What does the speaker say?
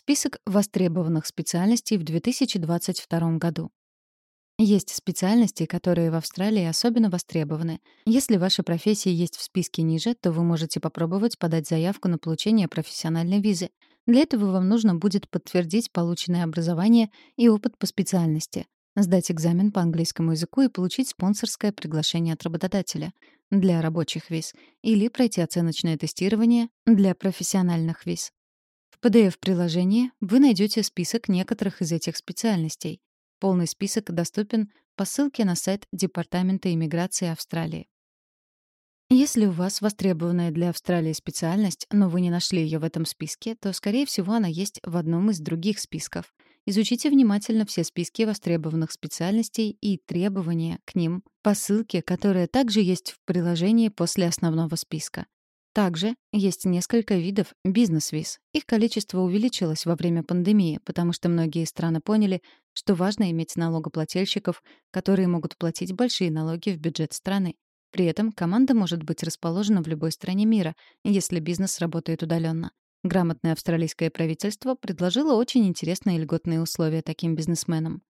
Список востребованных специальностей в 2022 году. Есть специальности, которые в Австралии особенно востребованы. Если ваша профессия есть в списке ниже, то вы можете попробовать подать заявку на получение профессиональной визы. Для этого вам нужно будет подтвердить полученное образование и опыт по специальности, сдать экзамен по английскому языку и получить спонсорское приглашение от работодателя для рабочих виз или пройти оценочное тестирование для профессиональных виз. В PDF-приложении вы найдете список некоторых из этих специальностей. Полный список доступен по ссылке на сайт Департамента иммиграции Австралии. Если у вас востребованная для Австралии специальность, но вы не нашли ее в этом списке, то, скорее всего, она есть в одном из других списков. Изучите внимательно все списки востребованных специальностей и требования к ним по ссылке, которая также есть в приложении после основного списка. Также есть несколько видов бизнес-виз. Их количество увеличилось во время пандемии, потому что многие страны поняли, что важно иметь налогоплательщиков, которые могут платить большие налоги в бюджет страны. При этом команда может быть расположена в любой стране мира, если бизнес работает удаленно. Грамотное австралийское правительство предложило очень интересные льготные условия таким бизнесменам.